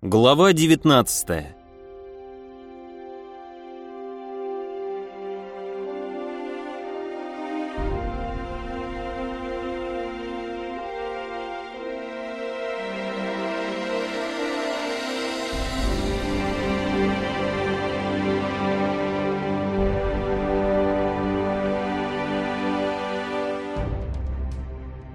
Глава 19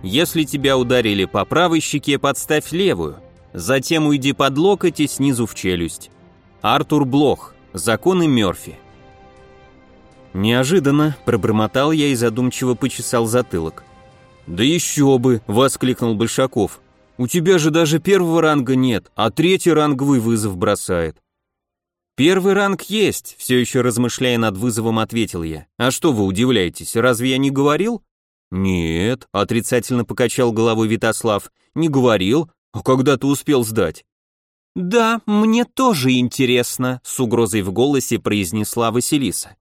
Если тебя ударили по правой щеке, подставь левую. Затем уйди под локоть и снизу в челюсть. Артур Блох. Законы Мёрфи. Неожиданно пробормотал я и задумчиво почесал затылок. «Да еще бы!» — воскликнул Большаков. «У тебя же даже первого ранга нет, а третий ранговый вызов бросает». «Первый ранг есть», — все еще размышляя над вызовом, ответил я. «А что вы удивляетесь, разве я не говорил?» «Нет», — отрицательно покачал головой Витослав, — «не говорил, а когда ты успел сдать?» «Да, мне тоже интересно», — с угрозой в голосе произнесла Василиса.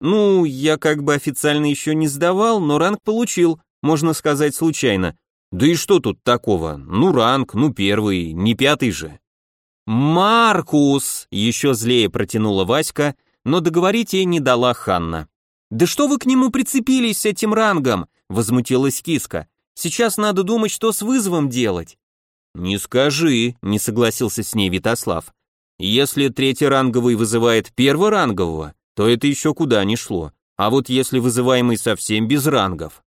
«Ну, я как бы официально еще не сдавал, но ранг получил, можно сказать, случайно. Да и что тут такого? Ну, ранг, ну, первый, не пятый же». «Маркус!» — еще злее протянула Васька, но договорить ей не дала Ханна. «Да что вы к нему прицепились с этим рангом? возмутилась киска. Сейчас надо думать, что с вызовом делать. Не скажи, не согласился с ней Витослав. Если третий ранговый вызывает перворангового, то это еще куда ни шло. А вот если вызываемый совсем без рангов.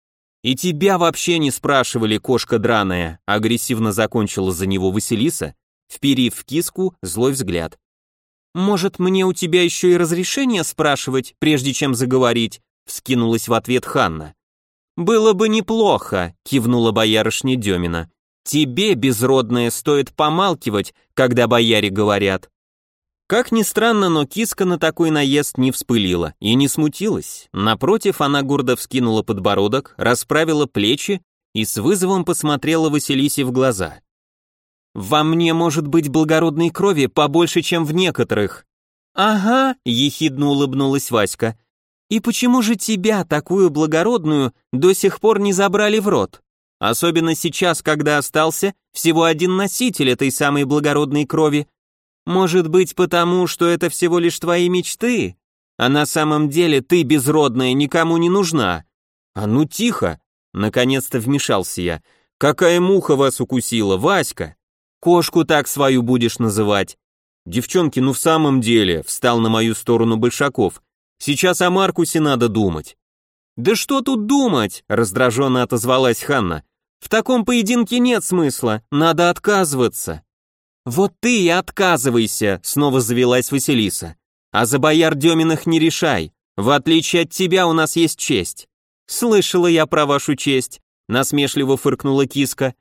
И тебя вообще не спрашивали, кошка драная, агрессивно закончила за него Василиса, вперив в киску злой взгляд. Может, мне у тебя еще и разрешение спрашивать, прежде чем заговорить? вскинулась в ответ Ханна. «Было бы неплохо», — кивнула боярышня Демина. «Тебе, безродная, стоит помалкивать, когда бояре говорят». Как ни странно, но киска на такой наезд не вспылила и не смутилась. Напротив, она гордо вскинула подбородок, расправила плечи и с вызовом посмотрела Василисе в глаза. «Во мне может быть благородной крови побольше, чем в некоторых». «Ага», — ехидно улыбнулась Васька, и почему же тебя, такую благородную, до сих пор не забрали в рот? Особенно сейчас, когда остался всего один носитель этой самой благородной крови. Может быть, потому, что это всего лишь твои мечты? А на самом деле ты, безродная, никому не нужна. А ну тихо, наконец-то вмешался я. Какая муха вас укусила, Васька? Кошку так свою будешь называть. Девчонки, ну в самом деле, встал на мою сторону Большаков. Сейчас о Маркусе надо думать». «Да что тут думать?» – раздраженно отозвалась Ханна. «В таком поединке нет смысла, надо отказываться». «Вот ты и отказывайся», – снова завелась Василиса. «А за бояр Деминых не решай, в отличие от тебя у нас есть честь». «Слышала я про вашу честь», – насмешливо фыркнула киска.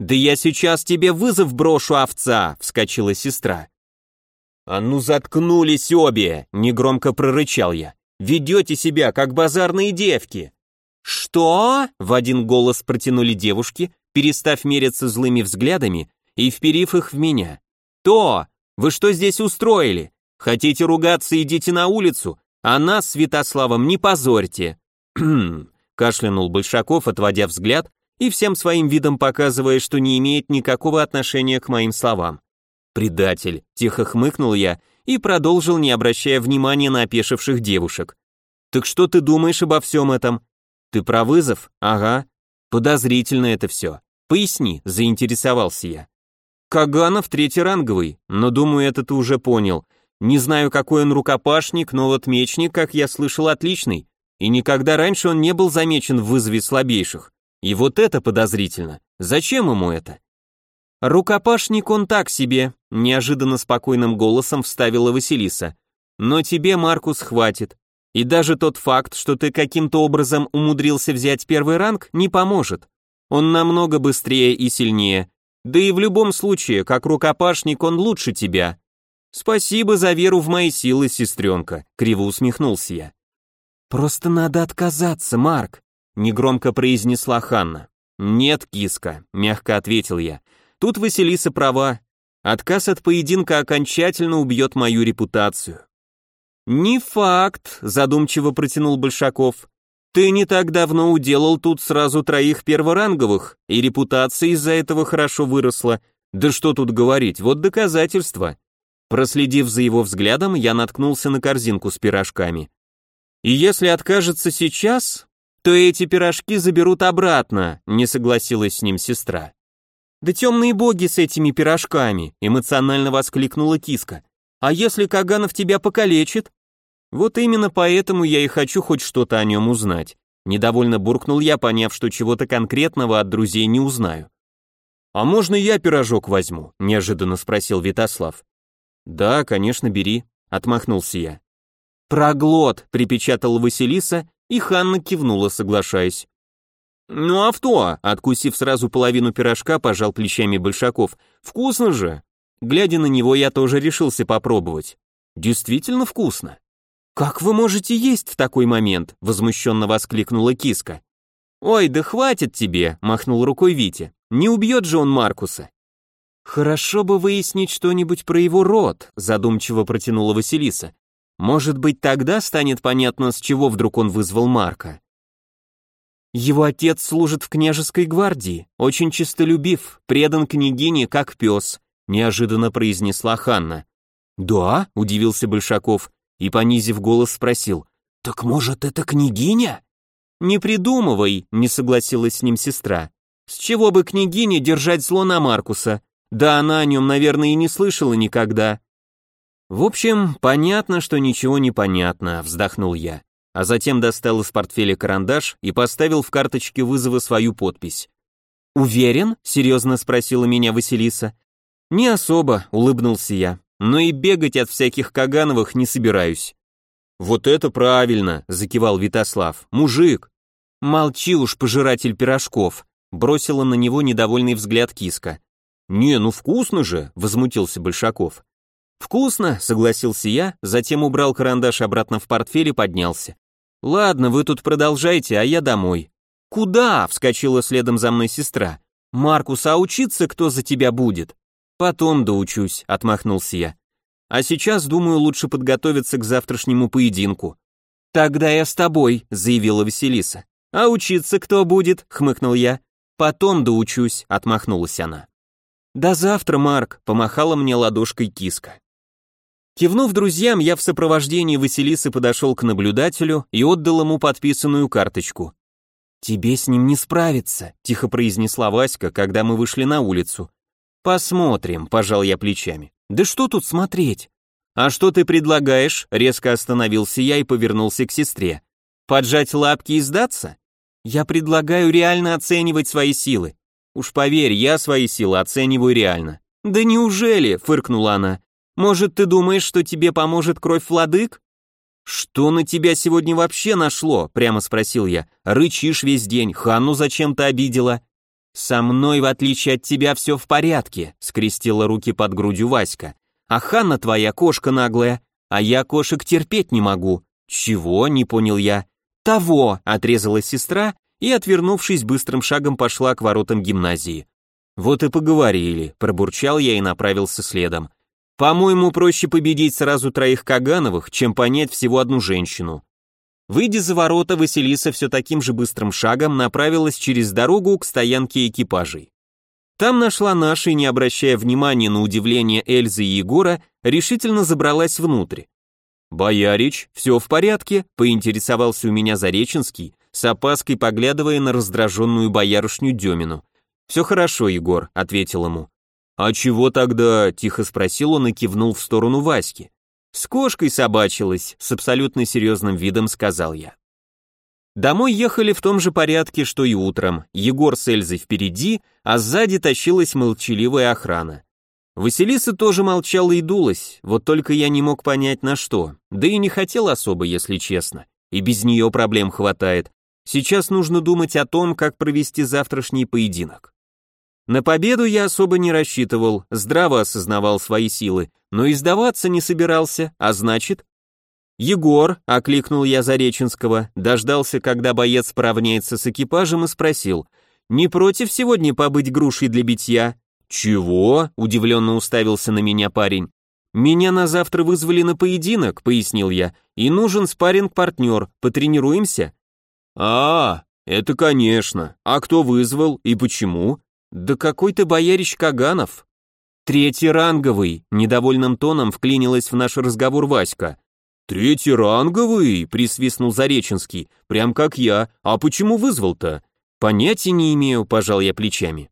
«Да я сейчас тебе вызов брошу, овца», – вскочила сестра. «А ну заткнулись обе!» — негромко прорычал я. «Ведете себя, как базарные девки!» «Что?» — в один голос протянули девушки, перестав мериться злыми взглядами и вперив их в меня. «То! Вы что здесь устроили? Хотите ругаться, идите на улицу, а нас, Святославом, не позорьте!» кашлянул Большаков, отводя взгляд и всем своим видом показывая, что не имеет никакого отношения к моим словам. «Предатель», — тихо хмыкнул я и продолжил, не обращая внимания на опешивших девушек. «Так что ты думаешь обо всем этом?» «Ты про вызов? Ага. Подозрительно это все. Поясни», — заинтересовался я. «Каганов третий ранговый, но думаю, это ты уже понял. Не знаю, какой он рукопашник, но вот мечник, как я слышал, отличный. И никогда раньше он не был замечен в вызове слабейших. И вот это подозрительно. Зачем ему это?» «Рукопашник он так себе», — неожиданно спокойным голосом вставила Василиса. «Но тебе, Маркус, хватит. И даже тот факт, что ты каким-то образом умудрился взять первый ранг, не поможет. Он намного быстрее и сильнее. Да и в любом случае, как рукопашник, он лучше тебя». «Спасибо за веру в мои силы, сестренка», — криво усмехнулся я. «Просто надо отказаться, Марк», — негромко произнесла Ханна. «Нет, киска», — мягко ответил я. Тут Василиса права. Отказ от поединка окончательно убьет мою репутацию. «Не факт», — задумчиво протянул Большаков. «Ты не так давно уделал тут сразу троих перворанговых, и репутация из-за этого хорошо выросла. Да что тут говорить, вот доказательства. Проследив за его взглядом, я наткнулся на корзинку с пирожками. И если откажется сейчас, то эти пирожки заберут обратно, не согласилась с ним сестра. Да темные боги с этими пирожками, эмоционально воскликнула киска. А если Каганов тебя покалечит? Вот именно поэтому я и хочу хоть что-то о нем узнать. Недовольно буркнул я, поняв, что чего-то конкретного от друзей не узнаю. «А можно я пирожок возьму?» – неожиданно спросил Витаслав. «Да, конечно, бери», – отмахнулся я. «Проглот», – припечатала Василиса, и Ханна кивнула, соглашаясь. «Ну а что?» – откусив сразу половину пирожка, пожал плечами Большаков. «Вкусно же!» Глядя на него, я тоже решился попробовать. «Действительно вкусно!» «Как вы можете есть в такой момент?» – возмущенно воскликнула киска. «Ой, да хватит тебе!» – махнул рукой Витя. «Не убьет же он Маркуса!» «Хорошо бы выяснить что-нибудь про его род», задумчиво протянула Василиса. «Может быть, тогда станет понятно, с чего вдруг он вызвал Марка». «Его отец служит в княжеской гвардии, очень честолюбив, предан княгине как пес», неожиданно произнесла Ханна. «Да?» — удивился Большаков и, понизив голос, спросил. «Так может, это княгиня?» «Не придумывай», — не согласилась с ним сестра. «С чего бы княгине держать зло на Маркуса? Да она о нем, наверное, и не слышала никогда. В общем, понятно, что ничего не понятно, вздохнул я, а затем достал из портфеля карандаш и поставил в карточке вызова свою подпись. «Уверен?» — серьезно спросила меня Василиса. «Не особо», — улыбнулся я, «но и бегать от всяких Кагановых не собираюсь». «Вот это правильно», — закивал Витослав, «мужик». «Молчи уж, пожиратель пирожков», — бросила на него недовольный взгляд киска. «Не, ну вкусно же!» — возмутился Большаков. «Вкусно!» — согласился я, затем убрал карандаш обратно в портфель и поднялся. «Ладно, вы тут продолжайте, а я домой». «Куда?» — вскочила следом за мной сестра. «Маркус, а учиться кто за тебя будет?» «Потом доучусь», — отмахнулся я. «А сейчас, думаю, лучше подготовиться к завтрашнему поединку». «Тогда я с тобой», — заявила Василиса. «А учиться кто будет?» — хмыкнул я. «Потом доучусь», — отмахнулась она. «До завтра, Марк», — помахала мне ладошкой киска. Кивнув друзьям, я в сопровождении Василисы подошел к наблюдателю и отдал ему подписанную карточку. «Тебе с ним не справиться», — тихо произнесла Васька, когда мы вышли на улицу. «Посмотрим», — пожал я плечами. «Да что тут смотреть?» «А что ты предлагаешь?» — резко остановился я и повернулся к сестре. «Поджать лапки и сдаться?» «Я предлагаю реально оценивать свои силы. Уж поверь, я свои силы оцениваю реально. Да неужели, фыркнула она. Может, ты думаешь, что тебе поможет кровь владык? Что на тебя сегодня вообще нашло? прямо спросил я. Рычишь весь день, Ханну зачем-то обидела. Со мной, в отличие от тебя, все в порядке, скрестила руки под грудью Васька. А Ханна твоя кошка наглая, а я кошек терпеть не могу. Чего? не понял я. Того, отрезала сестра и, отвернувшись, быстрым шагом пошла к воротам гимназии. «Вот и поговорили», — пробурчал я и направился следом. «По-моему, проще победить сразу троих Кагановых, чем понять всего одну женщину». Выйдя за ворота, Василиса все таким же быстрым шагом направилась через дорогу к стоянке экипажей. Там нашла наши, не обращая внимания на удивление Эльзы и Егора, решительно забралась внутрь. «Боярич, все в порядке?» — поинтересовался у меня Зареченский, с опаской поглядывая на раздраженную боярышню Демину. «Все хорошо, Егор», — ответил ему. «А чего тогда?» — тихо спросил он и кивнул в сторону Васьки. «С кошкой собачилась», — с абсолютно серьезным видом сказал я. Домой ехали в том же порядке, что и утром. Егор с Эльзой впереди, а сзади тащилась молчаливая охрана. Василиса тоже молчала и дулась, вот только я не мог понять на что, да и не хотел особо, если честно, и без нее проблем хватает, Сейчас нужно думать о том, как провести завтрашний поединок. На победу я особо не рассчитывал, здраво осознавал свои силы, но и сдаваться не собирался, а значит... «Егор», — окликнул я Зареченского, дождался, когда боец поравняется с экипажем и спросил, «Не против сегодня побыть грушей для битья?» «Чего?» — удивленно уставился на меня парень. «Меня на завтра вызвали на поединок», — пояснил я, «и нужен спарринг-партнер, потренируемся?» «А, это конечно. А кто вызвал и почему?» «Да какой-то боярич Каганов». Третий ранговый, недовольным тоном вклинилась в наш разговор Васька. Третий ранговый, присвистнул Зареченский, прям как я. А почему вызвал-то? Понятия не имею, пожал я плечами.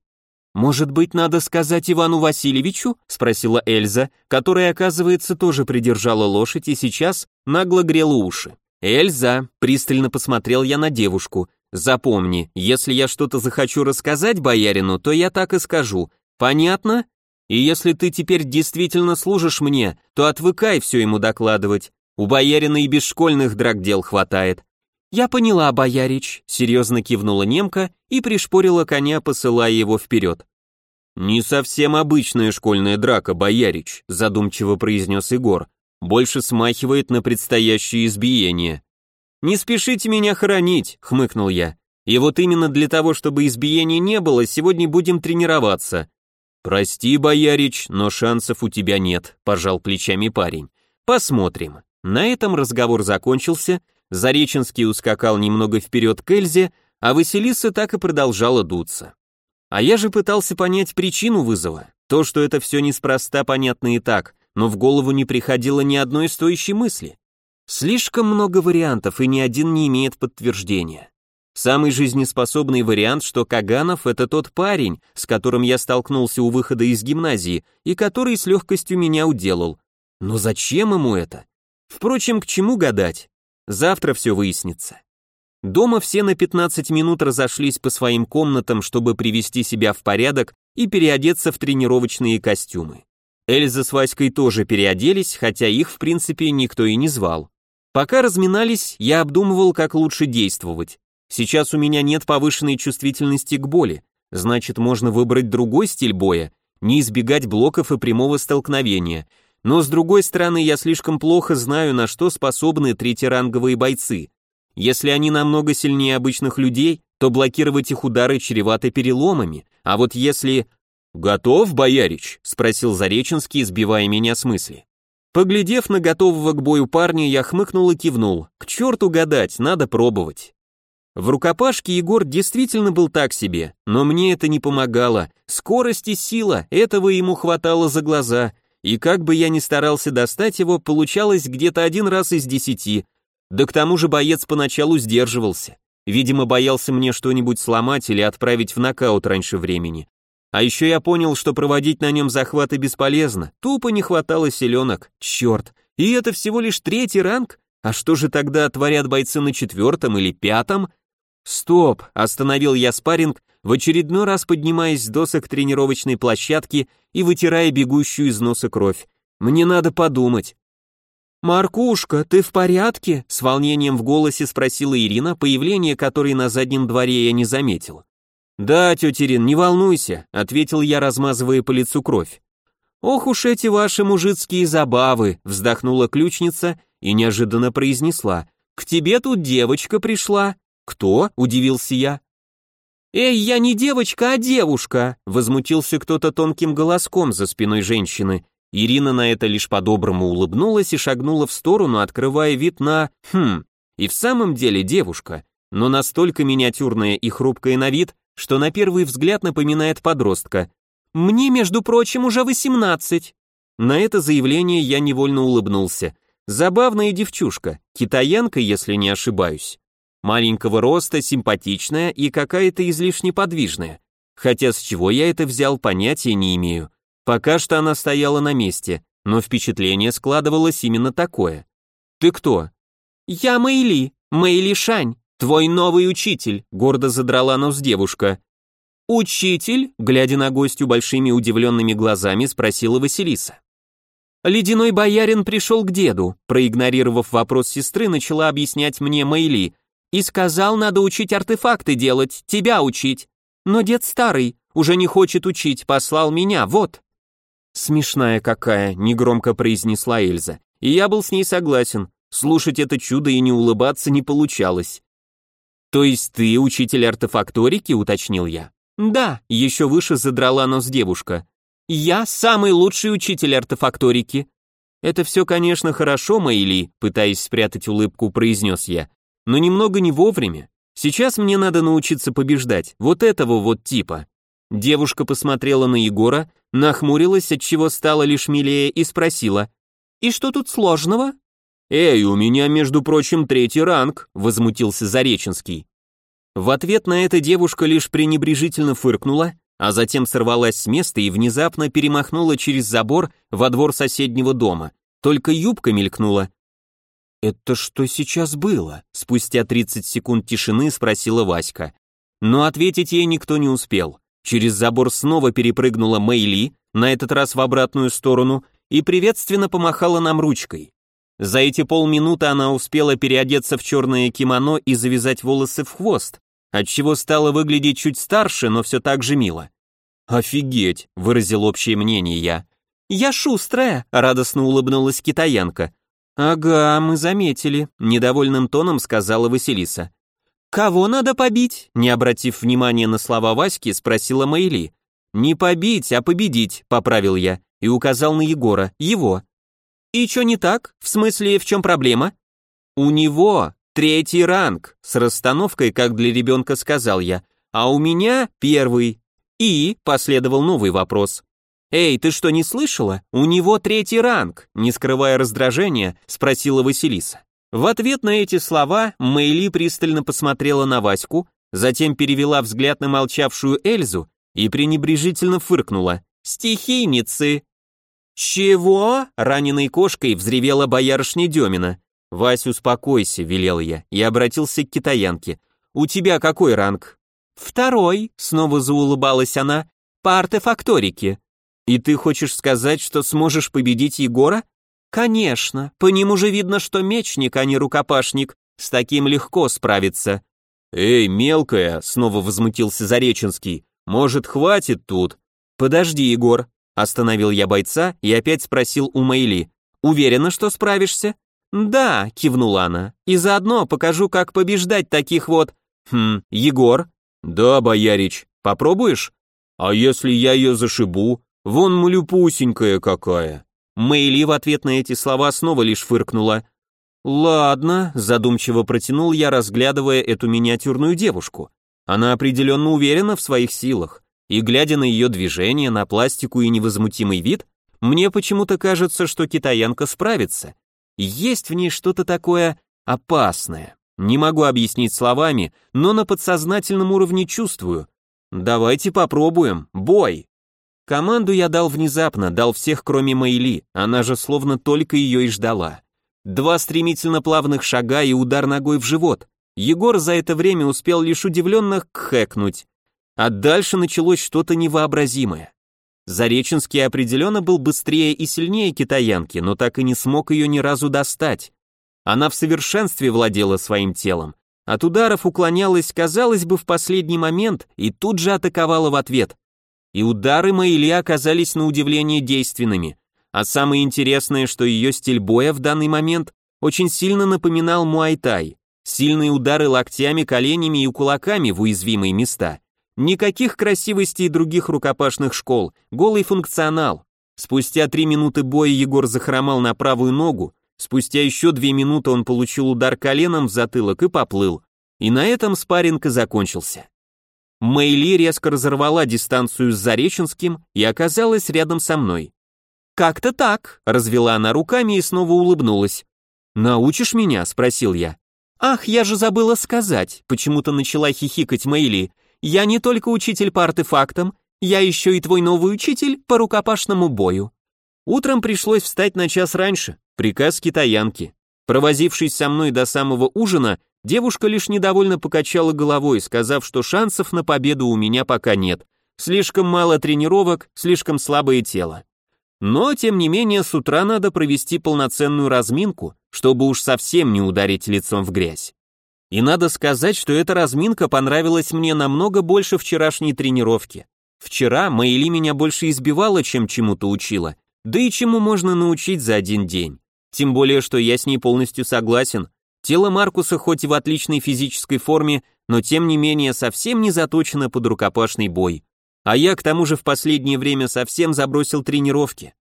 «Может быть, надо сказать Ивану Васильевичу?» — спросила Эльза, которая, оказывается, тоже придержала лошадь и сейчас нагло грела уши. «Эльза», — пристально посмотрел я на девушку, — «запомни, если я что-то захочу рассказать боярину, то я так и скажу. Понятно? И если ты теперь действительно служишь мне, то отвыкай все ему докладывать. У боярина и без школьных драк дел хватает. «Я поняла, боярич», — серьезно кивнула немка и пришпорила коня, посылая его вперед. «Не совсем обычная школьная драка, боярич», — задумчиво произнес Егор. «Больше смахивает на предстоящее избиение». «Не спешите меня хоронить», — хмыкнул я. «И вот именно для того, чтобы избиения не было, сегодня будем тренироваться». «Прости, боярич, но шансов у тебя нет», — пожал плечами парень. «Посмотрим». На этом разговор закончился, Зареченский ускакал немного вперед к Эльзе, а Василиса так и продолжала дуться. А я же пытался понять причину вызова. То, что это все неспроста, понятно и так, но в голову не приходило ни одной стоящей мысли. Слишком много вариантов, и ни один не имеет подтверждения. Самый жизнеспособный вариант, что Каганов — это тот парень, с которым я столкнулся у выхода из гимназии, и который с легкостью меня уделал. Но зачем ему это? Впрочем, к чему гадать? Завтра все выяснится. Дома все на 15 минут разошлись по своим комнатам, чтобы привести себя в порядок и переодеться в тренировочные костюмы. Эльза с Васькой тоже переоделись, хотя их, в принципе, никто и не звал. Пока разминались, я обдумывал, как лучше действовать. Сейчас у меня нет повышенной чувствительности к боли, значит, можно выбрать другой стиль боя, не избегать блоков и прямого столкновения – но с другой стороны, я слишком плохо знаю, на что способны третьеранговые бойцы. Если они намного сильнее обычных людей, то блокировать их удары чревато переломами. А вот если... «Готов, боярич?» — спросил Зареченский, сбивая меня с мысли. Поглядев на готового к бою парня, я хмыкнул и кивнул. К черту гадать, надо пробовать. В рукопашке Егор действительно был так себе, но мне это не помогало. Скорость и сила, этого ему хватало за глаза, и как бы я ни старался достать его, получалось где-то один раз из десяти, да к тому же боец поначалу сдерживался. Видимо, боялся мне что-нибудь сломать или отправить в нокаут раньше времени. А еще я понял, что проводить на нем захваты бесполезно, тупо не хватало селенок, черт. И это всего лишь третий ранг? А что же тогда творят бойцы на четвертом или пятом? Стоп, остановил я спарринг, в очередной раз поднимаясь с досок тренировочной площадки и вытирая бегущую из носа кровь. «Мне надо подумать». «Маркушка, ты в порядке?» — с волнением в голосе спросила Ирина, появление которой на заднем дворе я не заметил. «Да, тетя Ирин, не волнуйся», — ответил я, размазывая по лицу кровь. «Ох уж эти ваши мужицкие забавы», — вздохнула ключница и неожиданно произнесла. «К тебе тут девочка пришла». «Кто?» — удивился я. «Эй, я не девочка, а девушка!» Возмутился кто-то тонким голоском за спиной женщины. Ирина на это лишь по-доброму улыбнулась и шагнула в сторону, открывая вид на... Хм, и в самом деле девушка, но настолько миниатюрная и хрупкая на вид, что на первый взгляд напоминает подростка. «Мне, между прочим, уже восемнадцать!» На это заявление я невольно улыбнулся. Забавная девчушка, китаянка, если не ошибаюсь. Маленького роста, симпатичная и какая-то излишне подвижная. Хотя с чего я это взял, понятия не имею. Пока что она стояла на месте, но впечатление складывалось именно такое. «Ты кто?» «Я Мэйли, Мэйли Шань, твой новый учитель», гордо задрала нос девушка. «Учитель?» — глядя на гостю большими удивленными глазами, спросила Василиса. «Ледяной боярин пришел к деду», проигнорировав вопрос сестры, начала объяснять мне Мэйли, и сказал, надо учить артефакты делать, тебя учить. Но дед старый, уже не хочет учить, послал меня, вот». «Смешная какая», — негромко произнесла Эльза. И я был с ней согласен. Слушать это чудо и не улыбаться не получалось. «То есть ты учитель артефакторики?» — уточнил я. «Да», — еще выше задрала нос девушка. «Я самый лучший учитель артефакторики». «Это все, конечно, хорошо, Мэйли», — пытаясь спрятать улыбку, произнес я но немного не вовремя. Сейчас мне надо научиться побеждать, вот этого вот типа. Девушка посмотрела на Егора, нахмурилась, отчего стало лишь милее, и спросила, «И что тут сложного?» «Эй, у меня, между прочим, третий ранг», — возмутился Зареченский. В ответ на это девушка лишь пренебрежительно фыркнула, а затем сорвалась с места и внезапно перемахнула через забор во двор соседнего дома. Только юбка мелькнула. «Это что сейчас было?» — спустя 30 секунд тишины спросила Васька. Но ответить ей никто не успел. Через забор снова перепрыгнула Мэйли, на этот раз в обратную сторону, и приветственно помахала нам ручкой. За эти полминуты она успела переодеться в черное кимоно и завязать волосы в хвост, отчего стала выглядеть чуть старше, но все так же мило. «Офигеть!» — выразил общее мнение я. «Я шустрая!» — радостно улыбнулась китаянка. «Ага, мы заметили», — недовольным тоном сказала Василиса. «Кого надо побить?» Не обратив внимания на слова Васьки, спросила Майли. «Не побить, а победить», — поправил я и указал на Егора, его. «И что не так? В смысле, в чем проблема?» «У него третий ранг», с расстановкой, как для ребенка сказал я, «а у меня первый». «И?» — последовал новый вопрос. «Эй, ты что, не слышала? У него третий ранг», не скрывая раздражения, спросила Василиса. В ответ на эти слова Мэйли пристально посмотрела на Ваську, затем перевела взгляд на молчавшую Эльзу и пренебрежительно фыркнула. «Стихийницы!» «Чего?» — раненой кошкой взревела боярышня Демина. «Вась, успокойся», — велел я, и обратился к китаянке. «У тебя какой ранг?» «Второй», — снова заулыбалась она, — «по артефакторике». «И ты хочешь сказать, что сможешь победить Егора?» «Конечно, по нему же видно, что мечник, а не рукопашник, с таким легко справиться». «Эй, мелкая», — снова возмутился Зареченский, — «может, хватит тут?» «Подожди, Егор», — остановил я бойца и опять спросил у Майли, «Уверена, что справишься?» «Да», — кивнула она, — «и заодно покажу, как побеждать таких вот...» «Хм, Егор?» «Да, боярич, попробуешь?» «А если я ее зашибу? Вон малюпусенькая какая!» Мэйли в ответ на эти слова снова лишь фыркнула. «Ладно», — задумчиво протянул я, разглядывая эту миниатюрную девушку. Она определенно уверена в своих силах, и глядя на ее движения, на пластику и невозмутимый вид, мне почему-то кажется, что китаянка справится. Есть в ней что-то такое опасное. Не могу объяснить словами, но на подсознательном уровне чувствую. Давайте попробуем. Бой! Команду я дал внезапно, дал всех, кроме Майли, она же словно только ее и ждала. Два стремительно плавных шага и удар ногой в живот. Егор за это время успел лишь удивленно кхэкнуть. А дальше началось что-то невообразимое. Зареченский определенно был быстрее и сильнее китаянки, но так и не смог ее ни разу достать. Она в совершенстве владела своим телом. От ударов уклонялась, казалось бы, в последний момент и тут же атаковала в ответ. И удары Майли оказались на удивление действенными. А самое интересное, что ее стиль боя в данный момент очень сильно напоминал муайтай. Сильные удары локтями, коленями и кулаками в уязвимые места. Никаких красивостей других рукопашных школ, голый функционал. Спустя три минуты боя Егор захромал на правую ногу, Спустя еще две минуты он получил удар коленом в затылок и поплыл. И на этом спарринг и закончился. Мэйли резко разорвала дистанцию с Зареченским и оказалась рядом со мной. «Как-то так», — развела она руками и снова улыбнулась. «Научишь меня?» — спросил я. «Ах, я же забыла сказать», — почему-то начала хихикать Мэйли. «Я не только учитель по артефактам, я еще и твой новый учитель по рукопашному бою». Утром пришлось встать на час раньше, приказ китаянки. Провозившись со мной до самого ужина, девушка лишь недовольно покачала головой, сказав, что шансов на победу у меня пока нет. Слишком мало тренировок, слишком слабое тело. Но, тем не менее, с утра надо провести полноценную разминку, чтобы уж совсем не ударить лицом в грязь. И надо сказать, что эта разминка понравилась мне намного больше вчерашней тренировки. Вчера Мэйли меня больше избивала, чем чему-то учила, да и чему можно научить за один день? Тем более, что я с ней полностью согласен. Тело Маркуса хоть и в отличной физической форме, но тем не менее совсем не заточено под рукопашный бой. А я к тому же в последнее время совсем забросил тренировки.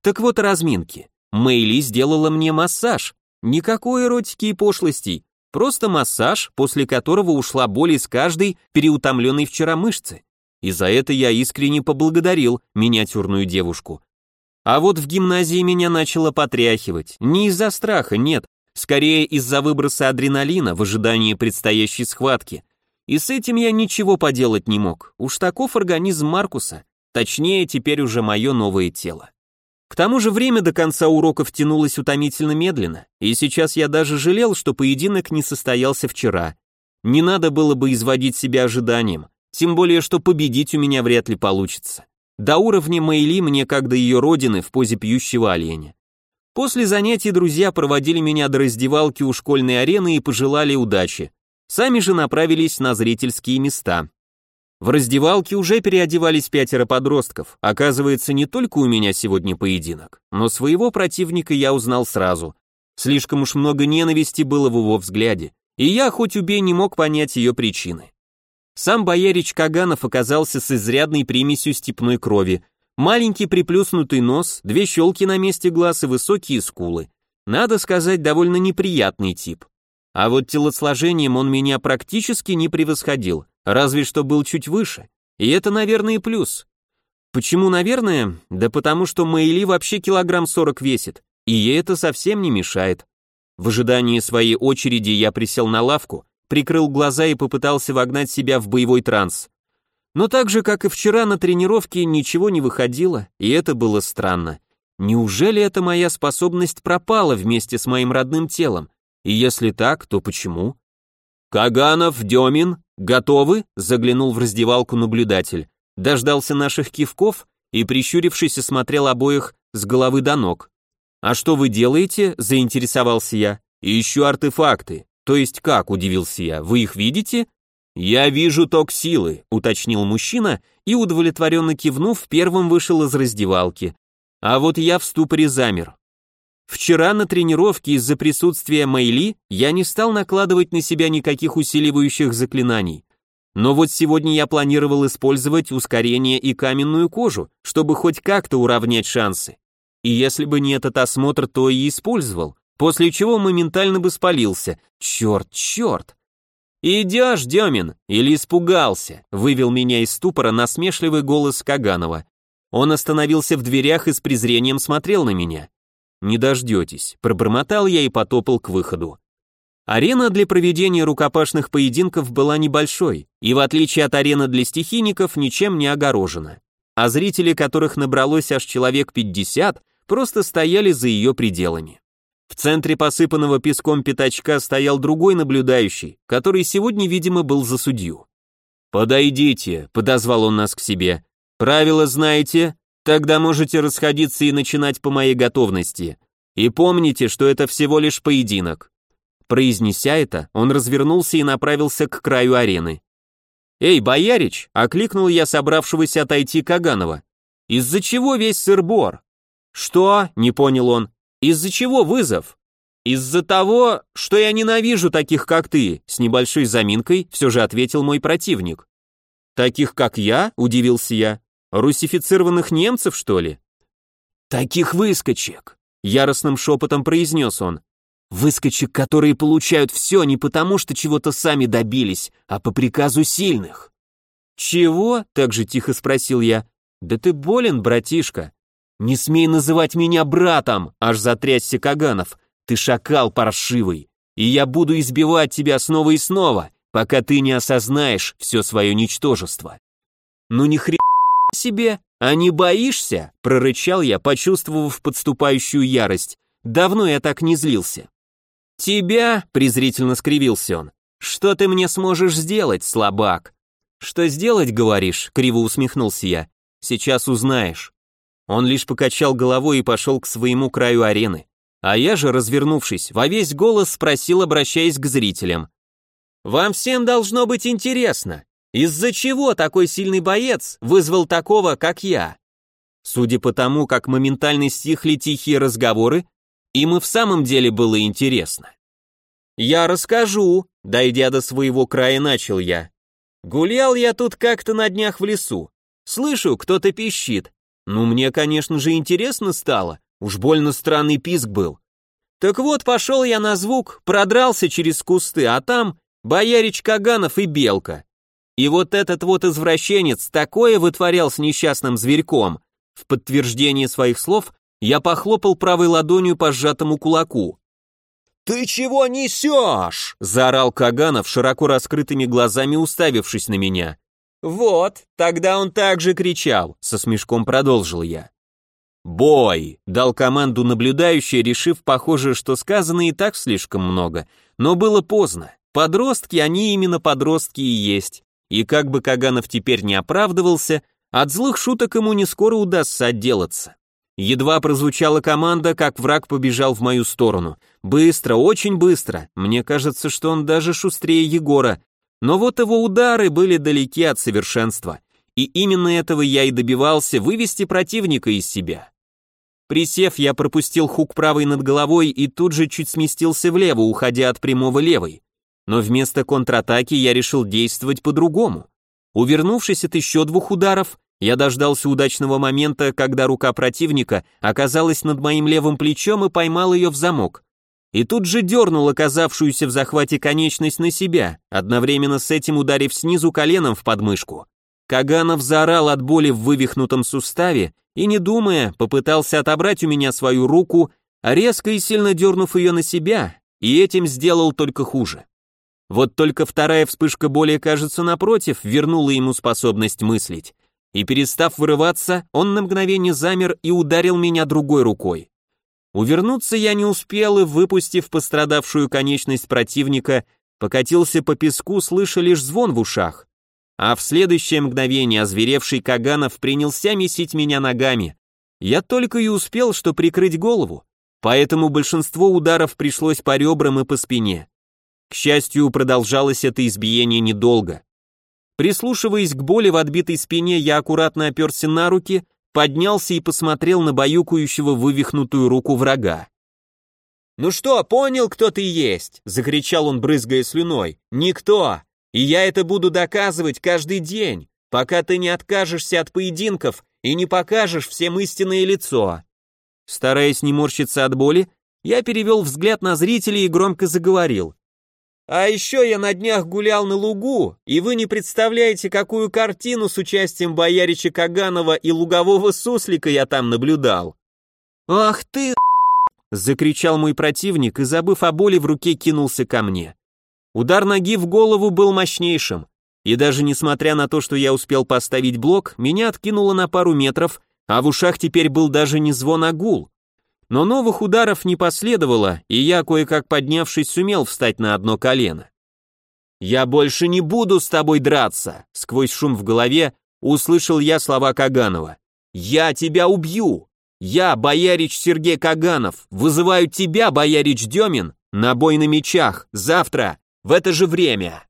Так вот разминки. Мэйли сделала мне массаж. Никакой эротики и пошлостей. Просто массаж, после которого ушла боль из каждой переутомленной вчера мышцы. и за это я искренне поблагодарил миниатюрную девушку. А вот в гимназии меня начало потряхивать, не из-за страха, нет, скорее из-за выброса адреналина в ожидании предстоящей схватки. И с этим я ничего поделать не мог, уж таков организм Маркуса, точнее теперь уже мое новое тело. К тому же время до конца уроков тянулось утомительно медленно, и сейчас я даже жалел, что поединок не состоялся вчера. Не надо было бы изводить себя ожиданием, тем более, что победить у меня вряд ли получится. До уровня Мэйли мне как до ее родины в позе пьющего оленя. После занятий друзья проводили меня до раздевалки у школьной арены и пожелали удачи. Сами же направились на зрительские места. В раздевалке уже переодевались пятеро подростков. Оказывается, не только у меня сегодня поединок, но своего противника я узнал сразу. Слишком уж много ненависти было в его взгляде, и я, хоть убей, не мог понять ее причины. Сам боярич Каганов оказался с изрядной примесью степной крови. Маленький приплюснутый нос, две щелки на месте глаз и высокие скулы. Надо сказать, довольно неприятный тип. А вот телосложением он меня практически не превосходил, разве что был чуть выше. И это, наверное, плюс. Почему, наверное? Да потому что Мэйли вообще килограмм сорок весит, и ей это совсем не мешает. В ожидании своей очереди я присел на лавку, прикрыл глаза и попытался вогнать себя в боевой транс. Но так же, как и вчера на тренировке, ничего не выходило, и это было странно. Неужели эта моя способность пропала вместе с моим родным телом? И если так, то почему? «Каганов, Демин, готовы?» — заглянул в раздевалку наблюдатель. Дождался наших кивков и, прищурившись, осмотрел обоих с головы до ног. «А что вы делаете?» — заинтересовался я. «Ищу артефакты». «То есть как?» — удивился я. «Вы их видите?» «Я вижу ток силы», — уточнил мужчина и, удовлетворенно кивнув, первым вышел из раздевалки. А вот я в ступоре замер. Вчера на тренировке из-за присутствия Майли я не стал накладывать на себя никаких усиливающих заклинаний. Но вот сегодня я планировал использовать ускорение и каменную кожу, чтобы хоть как-то уравнять шансы. И если бы не этот осмотр, то и использовал, после чего моментально бы спалился. Черт, черт! «Идешь, Демин, или испугался?» вывел меня из ступора насмешливый голос Каганова. Он остановился в дверях и с презрением смотрел на меня. «Не дождетесь», пробормотал я и потопал к выходу. Арена для проведения рукопашных поединков была небольшой, и в отличие от арены для стихийников, ничем не огорожена. А зрители, которых набралось аж человек 50, просто стояли за ее пределами. В центре посыпанного песком пятачка стоял другой наблюдающий, который сегодня, видимо, был за судью. «Подойдите», — подозвал он нас к себе. «Правила знаете? Тогда можете расходиться и начинать по моей готовности. И помните, что это всего лишь поединок». Произнеся это, он развернулся и направился к краю арены. «Эй, боярич!» — окликнул я собравшегося отойти Каганова. «Из-за чего весь сыр-бор?» «Что?» — не понял он. «Из-за чего вызов?» «Из-за того, что я ненавижу таких, как ты», с небольшой заминкой все же ответил мой противник. «Таких, как я?» — удивился я. Русифицированных немцев, что ли? Таких выскочек, яростным шепотом произнес он. Выскочек, которые получают все не потому, что чего-то сами добились, а по приказу сильных. Чего? Так же тихо спросил я. Да ты болен, братишка. Не смей называть меня братом, аж затрясся Каганов. Ты шакал паршивый, и я буду избивать тебя снова и снова, пока ты не осознаешь все свое ничтожество. Ну ни хрена себе, а не боишься?» — прорычал я, почувствовав подступающую ярость. Давно я так не злился. «Тебя?» — презрительно скривился он. «Что ты мне сможешь сделать, слабак?» «Что сделать, говоришь?» — криво усмехнулся я. «Сейчас узнаешь». Он лишь покачал головой и пошел к своему краю арены. А я же, развернувшись, во весь голос спросил, обращаясь к зрителям. «Вам всем должно быть интересно, из-за чего такой сильный боец вызвал такого, как я? Судя по тому, как моментально стихли тихие разговоры, им и в самом деле было интересно. «Я расскажу», — дойдя до своего края, начал я. «Гулял я тут как-то на днях в лесу. Слышу, кто-то пищит. Ну, мне, конечно же, интересно стало. Уж больно странный писк был. Так вот, пошел я на звук, продрался через кусты, а там боярич Каганов и Белка. И вот этот вот извращенец такое вытворял с несчастным зверьком. В подтверждение своих слов я похлопал правой ладонью по сжатому кулаку. «Ты чего несешь?» – заорал Каганов, широко раскрытыми глазами уставившись на меня. «Вот, тогда он также кричал», – со смешком продолжил я. «Бой!» — дал команду наблюдающий, решив, похоже, что сказано и так слишком много. Но было поздно. Подростки, они именно подростки и есть. И как бы Каганов теперь не оправдывался, от злых шуток ему не скоро удастся отделаться. Едва прозвучала команда, как враг побежал в мою сторону. Быстро, очень быстро. Мне кажется, что он даже шустрее Егора. Но вот его удары были далеки от совершенства. И именно этого я и добивался вывести противника из себя. Присев, я пропустил хук правой над головой и тут же чуть сместился влево, уходя от прямого левой. Но вместо контратаки я решил действовать по-другому. Увернувшись от еще двух ударов, я дождался удачного момента, когда рука противника оказалась над моим левым плечом и поймал ее в замок. И тут же дернул оказавшуюся в захвате конечность на себя, одновременно с этим ударив снизу коленом в подмышку. Каганов заорал от боли в вывихнутом суставе и, не думая, попытался отобрать у меня свою руку, резко и сильно дернув ее на себя, и этим сделал только хуже. Вот только вторая вспышка боли, кажется, напротив, вернула ему способность мыслить. И перестав вырываться, он на мгновение замер и ударил меня другой рукой. Увернуться я не успел и, выпустив пострадавшую конечность противника, покатился по песку, слыша лишь звон в ушах а в следующее мгновение озверевший Каганов принялся месить меня ногами. Я только и успел, что прикрыть голову, поэтому большинство ударов пришлось по ребрам и по спине. К счастью, продолжалось это избиение недолго. Прислушиваясь к боли в отбитой спине, я аккуратно оперся на руки, поднялся и посмотрел на баюкающего вывихнутую руку врага. «Ну что, понял, кто ты есть?» — закричал он, брызгая слюной. «Никто! И я это буду доказывать каждый день, пока ты не откажешься от поединков и не покажешь всем истинное лицо. Стараясь не морщиться от боли, я перевел взгляд на зрителей и громко заговорил. А еще я на днях гулял на лугу, и вы не представляете, какую картину с участием боярича Каганова и лугового суслика я там наблюдал. «Ах ты!» — закричал мой противник и, забыв о боли, в руке кинулся ко мне. Удар ноги в голову был мощнейшим, и даже несмотря на то, что я успел поставить блок, меня откинуло на пару метров, а в ушах теперь был даже не звон, а гул. Но новых ударов не последовало, и я, кое-как поднявшись, сумел встать на одно колено. «Я больше не буду с тобой драться!» Сквозь шум в голове услышал я слова Каганова. «Я тебя убью! Я, боярич Сергей Каганов, вызываю тебя, боярич Демин, на бой на мечах, завтра, в это же время